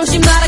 조심하라.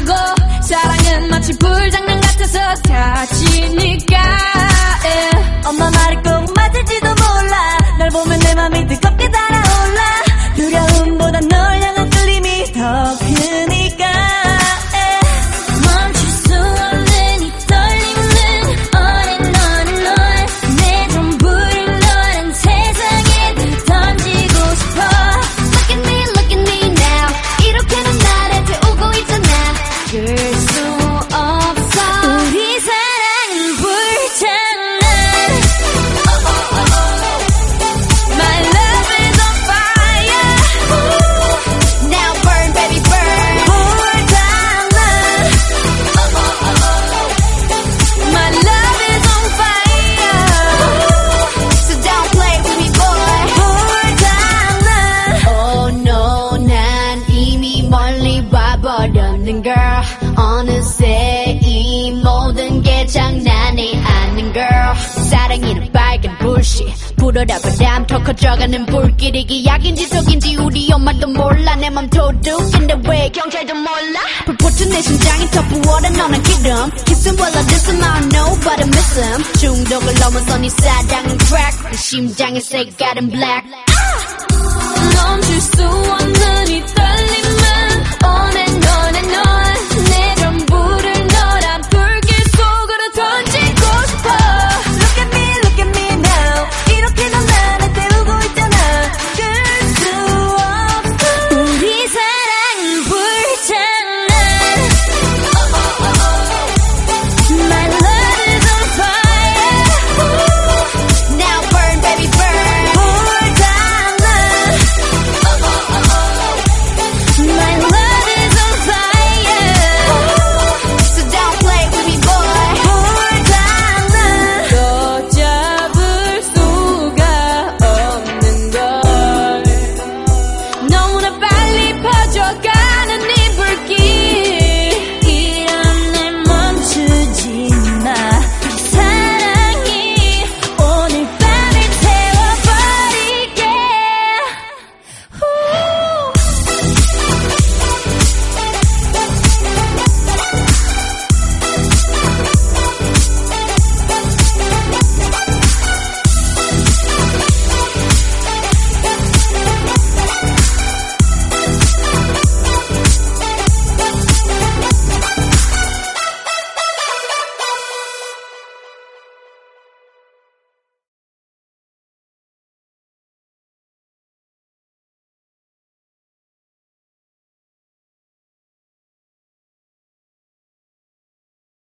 돼버렸는 girl. 어느새 이 모든 게 장난이 아닌 girl. 사랑이는 빨간 불씨. 불어라 바람 더 커져가는 불길이기 약인지 속인지 우리 엄마도 몰라. 내 맘 도둑인데 왜 경찰도 몰라? 불붙은 내 심장이 더 부어라 너는 기름. Kissing while I diss him I don't know but I miss him 중독을 넘어서 네 사랑은 crack. 내 심장의 색깔은 black.